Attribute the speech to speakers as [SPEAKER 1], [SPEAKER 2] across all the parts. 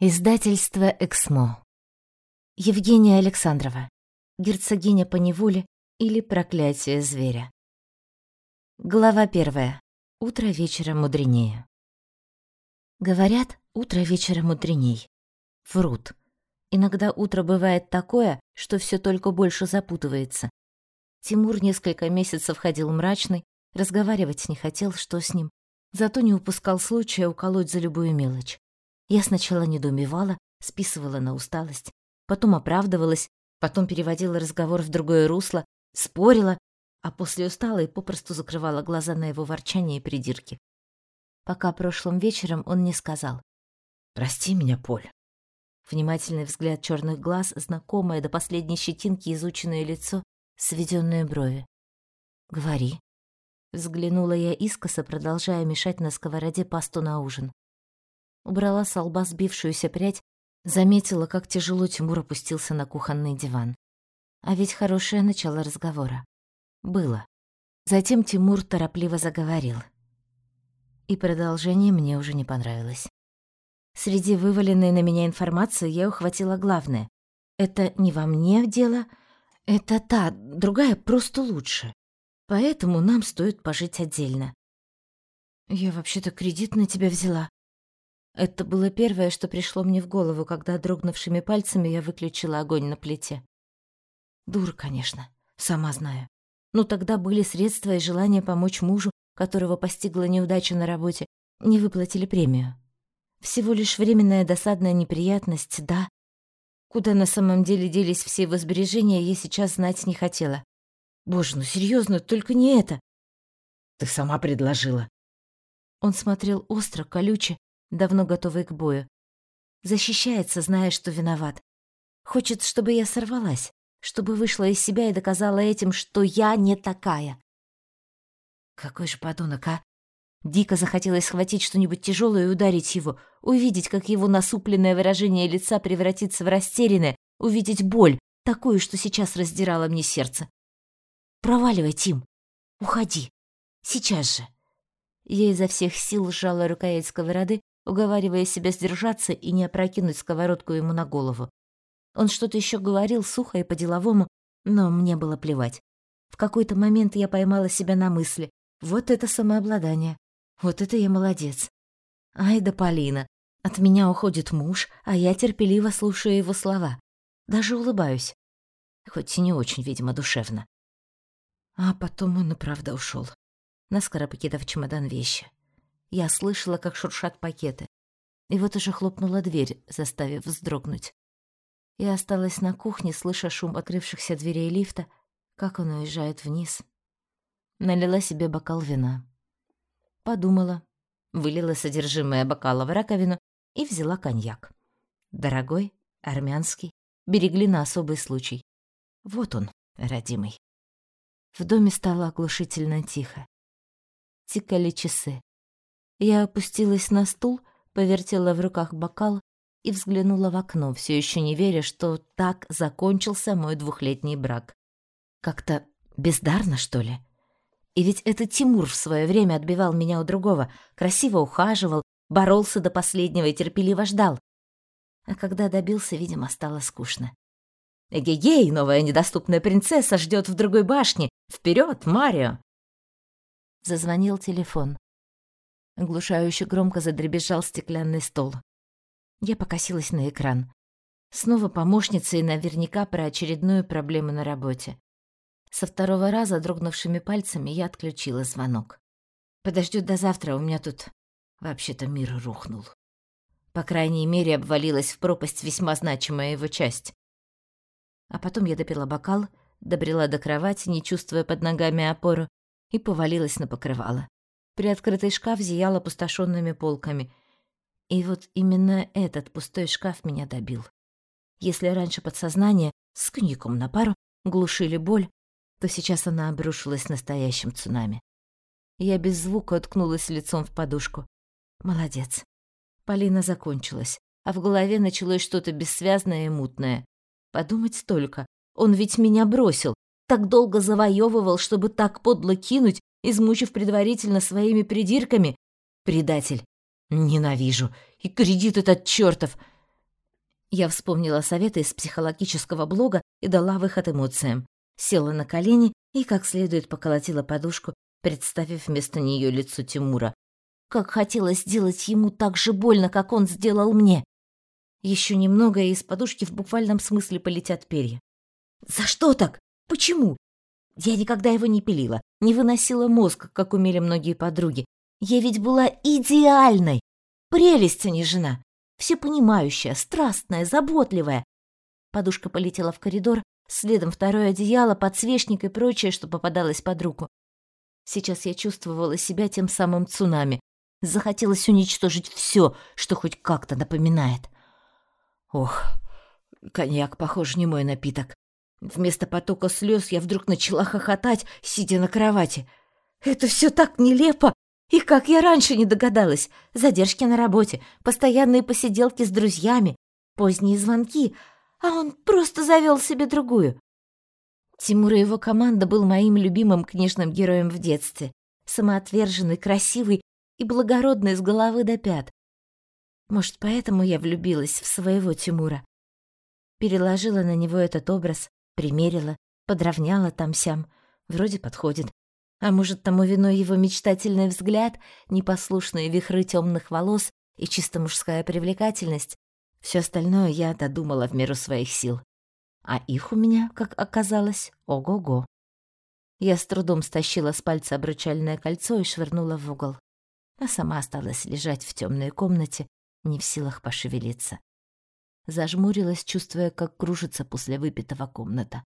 [SPEAKER 1] Издательство «Эксмо». Евгения Александрова. Герцогиня по неволе или проклятие зверя. Глава первая. Утро вечера мудренее. Говорят, утро вечера мудреней. Врут. Иногда утро бывает такое, что все только больше запутывается. Тимур несколько месяцев ходил мрачный, разговаривать не хотел, что с ним, зато не упускал случая уколоть за любую мелочь. Я сначала недоумевала, списывала на усталость, потом оправдывалась, потом переводила разговор в другое русло, спорила, а после устала и попросту закрывала глаза на его ворчание и придирки. Пока прошлым вечером он не сказал. «Прости меня, Поль». Внимательный взгляд черных глаз, знакомое до последней щетинки изученное лицо, сведенные брови. «Говори». Взглянула я искоса, продолжая мешать на сковороде пасту на ужин. Убрала с лба сбившуюся прядь, заметила, как тяжело Тимур опустился на кухонный диван. А ведь хорошее начало разговора. Было. Затем Тимур торопливо заговорил. И продолжение мне уже не понравилось. Среди вываленной на меня информации я ухватила главное. Это не во мне дело, это та, другая просто лучше. Поэтому нам стоит пожить отдельно. Я вообще-то кредит на тебя взяла, это было первое, что пришло мне в голову, когда дрогнувшими пальцами я выключила огонь на плите. Дур, конечно, сама знаю. Но тогда были средства и желание помочь мужу, которого постигла неудача на работе, не выплатили премию. Всего лишь временная досадная неприятность, да. Куда на самом деле делись все его сбережения, я сейчас знать не хотела. Боже, ну серьезно, только не это.
[SPEAKER 2] Ты сама предложила.
[SPEAKER 1] Он смотрел остро, колюче, давно готовый к бою. Защищается, зная, что виноват. Хочет, чтобы я сорвалась, чтобы вышла из себя и доказала этим, что я не такая. Какой же подонок, а? Дико захотелось схватить что-нибудь тяжелое и ударить его, увидеть, как его насупленное выражение лица превратится в растерянное, увидеть боль, такую, что сейчас раздирала мне сердце. «Проваливай, Тим! Уходи! Сейчас же!» Я изо всех сил сжала рукоять сковороды, уговаривая себя сдержаться и не опрокинуть сковородку ему на голову. Он что-то еще говорил сухо и по-деловому, но мне было плевать. В какой-то момент я поймала себя на мысли. Вот это самообладание. Вот это я молодец. Ай да Полина. От меня уходит муж, а я терпеливо слушаю его слова. Даже улыбаюсь. Хоть и не очень, видимо, душевно. А потом он и правда ушел, наскоро покидав чемодан вещи. Я слышала, как шуршат пакеты. И вот уже хлопнула дверь, заставив вздрогнуть. Я осталась на кухне, слыша шум открывшихся дверей лифта, как он уезжает вниз. Налила себе бокал вина. Подумала, вылила содержимое бокала в раковину и взяла коньяк. Дорогой, армянский, берегли на особый случай. Вот он, родимый. В доме стало оглушительно тихо. Тикали часы. Я опустилась на стул, повертела в руках бокал и взглянула в окно, все еще не веря, что так закончился мой двухлетний брак. Как-то бездарно, что ли? И ведь это Тимур в свое время отбивал меня у другого, красиво ухаживал, боролся до последнего и терпеливо ждал. А когда добился, видимо, стало скучно. «Эгегей, новая недоступная принцесса ждет в другой башне! Вперед, Марио!» Зазвонил телефон. Оглушающе громко задребезжал стеклянный стол. Я покосилась на экран. Снова помощница и наверняка про очередную проблему на работе. Со второго раза дрогнувшими пальцами я отключила звонок. Подождёт до завтра, у меня тут вообще-то мир рухнул. По крайней мере, обвалилась в пропасть весьма значимая его часть. А потом я допила бокал, добрела до кровати, не чувствуя под ногами опору, и повалилась на покрывало. Приоткрытый шкаф зиял опустошенными полками. И вот именно этот пустой шкаф меня добил. Если раньше подсознание с коньяком на пару глушили боль, то сейчас она обрушилась настоящим цунами. Я без звука уткнулась лицом в подушку. Молодец. Полина закончилась, а в голове началось что-то бессвязное и мутное. Подумать только, он ведь меня бросил, так долго завоевывал, чтобы так подло кинуть измучив предварительно своими придирками. Предатель. Ненавижу. И кредит этот чертов. Я вспомнила советы из психологического блога и дала выход эмоциям. Села на колени и как следует поколотила подушку, представив вместо нее лицо Тимура. Как хотелось сделать ему так же больно, как он сделал мне. Еще немного, и из подушки в буквальном смысле полетят перья. За что так? Почему? Я никогда его не пилила, не выносила мозг, как умели многие подруги. Я ведь была идеальной. Прелесть, а не жена. Всепонимающая, страстная, заботливая. Подушка полетела в коридор, следом второе одеяло, подсвечник и прочее, что попадалось под руку. Сейчас я чувствовала себя тем самым цунами. Захотелось уничтожить все, что хоть как-то напоминает. Ох, коньяк, похоже, не мой напиток. Вместо потока слез я вдруг начала хохотать, сидя на кровати. Это все так нелепо! И как я раньше не догадалась. Задержки на работе, постоянные посиделки с друзьями, поздние звонки, а он просто завел себе другую. Тимур и его команда был моим любимым книжным героем в детстве. Самоотверженный, красивый и благородный с головы до пят. Может, поэтому я влюбилась в своего Тимура. Переложила на него этот образ, примерила, подровняла там-сям. Вроде подходит. А может, тому виной его мечтательный взгляд, непослушные вихры темных волос и чисто мужская привлекательность. Все остальное я додумала в меру своих сил. А их у меня, как оказалось, ого-го. Я с трудом стащила с пальца обручальное кольцо и швырнула в угол. А сама осталась лежать в темной комнате, не в силах пошевелиться. Зажмурилась, чувствуя, как кружится после выпитого комната.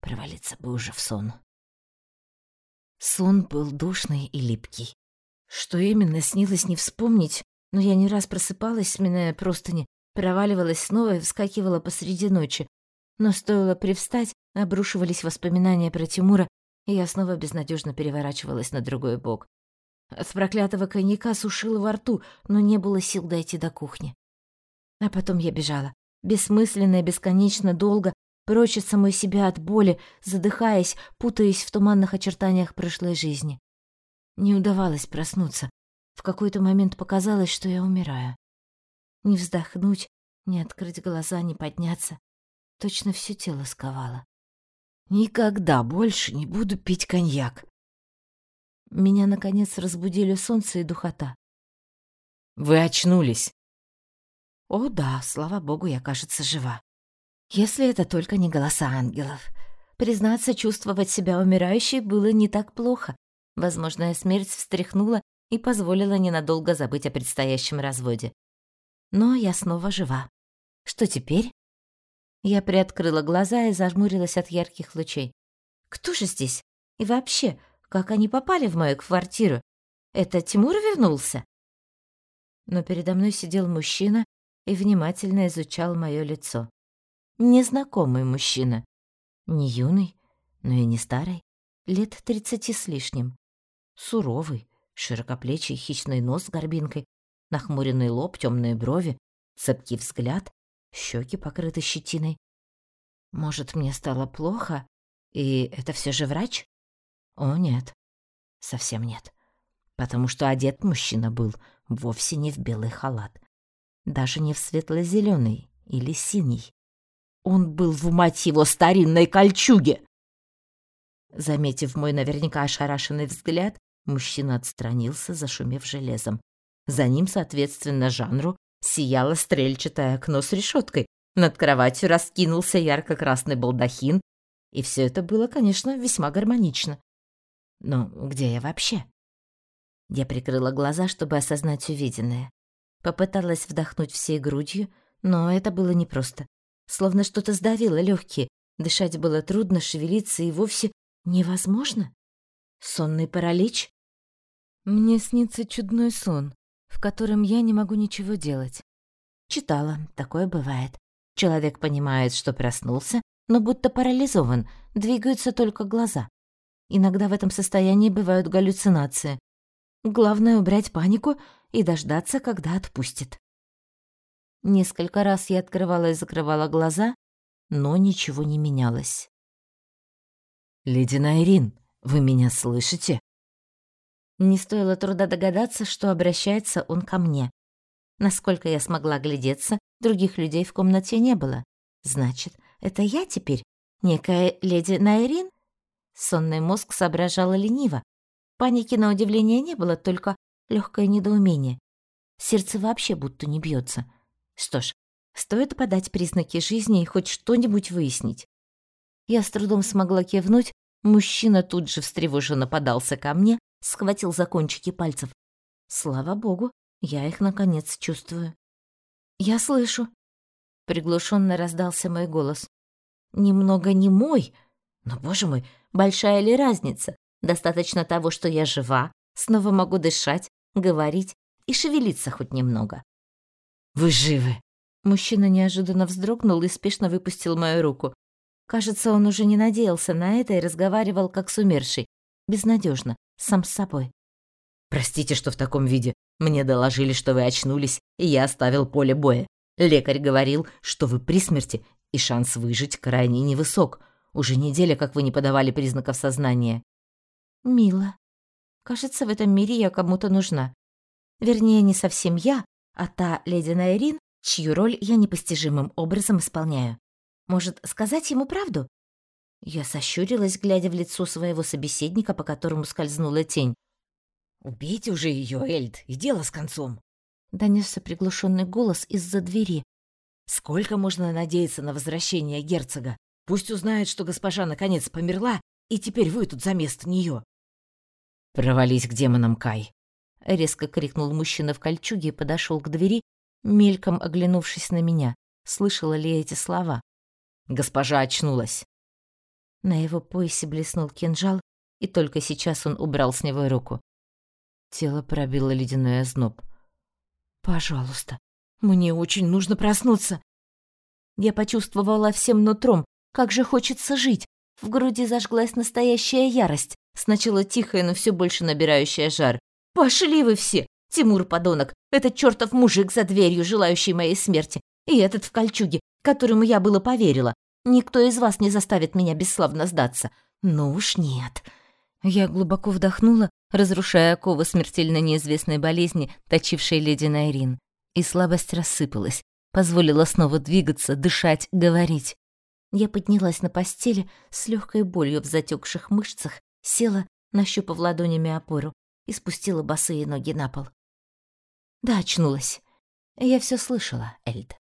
[SPEAKER 1] Провалиться бы уже в сон. Сон был душный и липкий. Что именно снилось, не вспомнить, но я не раз просыпалась, сминая простыни, проваливалась снова и вскакивала посреди ночи. Но стоило привстать, обрушивались воспоминания про Тимура, и я снова безнадежно переворачивалась на другой бок. От проклятого коньяка сушило во рту, но не было сил дойти до кухни. А потом я бежала, бессмысленно и бесконечно долго, прочь от самой себя от боли, задыхаясь, путаясь в туманных очертаниях прошлой жизни. Не удавалось проснуться. В какой-то момент показалось, что я умираю. Не вздохнуть, не открыть глаза, не подняться. Точно все тело сковало. Никогда больше не буду пить коньяк. Меня, наконец, разбудили солнце и духота.
[SPEAKER 2] «Вы очнулись!»
[SPEAKER 1] О да, слава богу, я, кажется, жива. Если это только не голоса ангелов. Признаться, чувствовать себя умирающей было не так плохо. Возможная смерть встряхнула и позволила ненадолго забыть о предстоящем разводе. Но я снова жива. Что теперь? Я приоткрыла глаза и зажмурилась от ярких лучей. Кто же здесь? И вообще, как они попали в мою квартиру? Это Тимур вернулся? Но передо мной сидел мужчина и внимательно изучал моё лицо. Незнакомый мужчина. Не юный, но и не старый. Лет тридцати с лишним. Суровый, широкоплечий хищный нос с горбинкой, нахмуренный лоб, темные брови, цепкий взгляд, щеки покрыты щетиной. Может, мне стало плохо, и это все же врач? О, нет, совсем нет. Потому что одет мужчина был вовсе не в белый халат, даже не в светло зеленый или синий. Он был в мать его старинной кольчуге. Заметив мой наверняка ошарашенный взгляд, мужчина отстранился, зашумев железом. За ним, соответственно, жанру сияло стрельчатое окно с решеткой. Над кроватью раскинулся ярко-красный балдахин, и все это было, конечно, весьма гармонично. Но где я вообще? Я прикрыла глаза, чтобы осознать увиденное. Попыталась вдохнуть всей грудью, но это было непросто. Словно что-то сдавило легкие. Дышать было трудно, шевелиться и вовсе невозможно. Сонный паралич? Мне снится чудной сон, в котором я не могу ничего делать. Читала, такое бывает. Человек понимает, что проснулся, но будто парализован, двигаются только глаза. Иногда в этом состоянии бывают галлюцинации. Главное — убрать панику и дождаться, когда отпустит. Несколько раз я открывала и закрывала глаза, но ничего не менялось.
[SPEAKER 2] «Леди Найрин, вы меня слышите?»
[SPEAKER 1] Не стоило труда догадаться, что обращается он ко мне. Насколько я смогла глядеться, других людей в комнате не было. Значит, это я теперь? Некая леди Найрин? Сонный мозг соображала лениво. Паники на удивление не было, только легкое недоумение. Сердце вообще будто не бьется. Что ж, стоит подать признаки жизни и хоть что-нибудь выяснить. Я с трудом смогла кивнуть, мужчина тут же встревоженно подался ко мне, схватил за кончики пальцев. Слава богу, я их наконец чувствую. «Я слышу», — приглушенно раздался мой голос. «Немного не мой, но, боже мой, большая ли разница? Достаточно того, что я жива, снова могу дышать, говорить и шевелиться хоть немного».
[SPEAKER 2] «Вы живы!»
[SPEAKER 1] Мужчина неожиданно вздрогнул и спешно выпустил мою руку. Кажется, он уже не надеялся на это и разговаривал как с умершей. Безнадежно, сам с собой.
[SPEAKER 2] «Простите, что в таком виде. Мне доложили, что вы очнулись, и я оставил поле боя. Лекарь говорил, что вы при смерти, и шанс выжить крайне невысок. Уже неделя, как вы не подавали признаков сознания».
[SPEAKER 1] «Мило. Кажется, в этом мире я кому-то нужна. Вернее, не совсем я, а та леди Найрин, чью роль я непостижимым образом исполняю. Может, сказать ему правду? Я сощурилась, глядя в лицо своего собеседника, по которому скользнула тень.
[SPEAKER 2] «Убейте уже ее, Эльд, и дело с концом!»
[SPEAKER 1] Донесся приглушенный голос из-за двери.
[SPEAKER 2] «Сколько можно надеяться на возвращение герцога? Пусть узнает, что госпожа наконец померла, и теперь вы тут за место нее. «Провались к демонам, Кай!»
[SPEAKER 1] — резко крикнул мужчина в кольчуге и подошел к двери, мельком оглянувшись на меня. Слышала ли я эти слова?
[SPEAKER 2] Госпожа очнулась.
[SPEAKER 1] На его поясе блеснул кинжал, и только сейчас он убрал с него руку. Тело пробило ледяной озноб. «Пожалуйста, мне очень нужно проснуться!» Я почувствовала всем нутром, как же хочется жить. В груди зажглась настоящая ярость, сначала тихая, но все больше набирающая жар. «Пошли вы все! Тимур, подонок, этот чертов мужик за дверью, желающий моей смерти, и этот в кольчуге, которому я было поверила. Никто из вас не заставит меня бесславно сдаться. Ну уж нет. Я глубоко вдохнула, разрушая оковы смертельно неизвестной болезни, точившей леди Найрин. И слабость рассыпалась, позволила снова двигаться, дышать, говорить. Я поднялась на постели с легкой болью в затекших мышцах, села, нащупав ладонями опору, и спустила босые ноги на пол. Да, очнулась. Я все слышала, Эльд.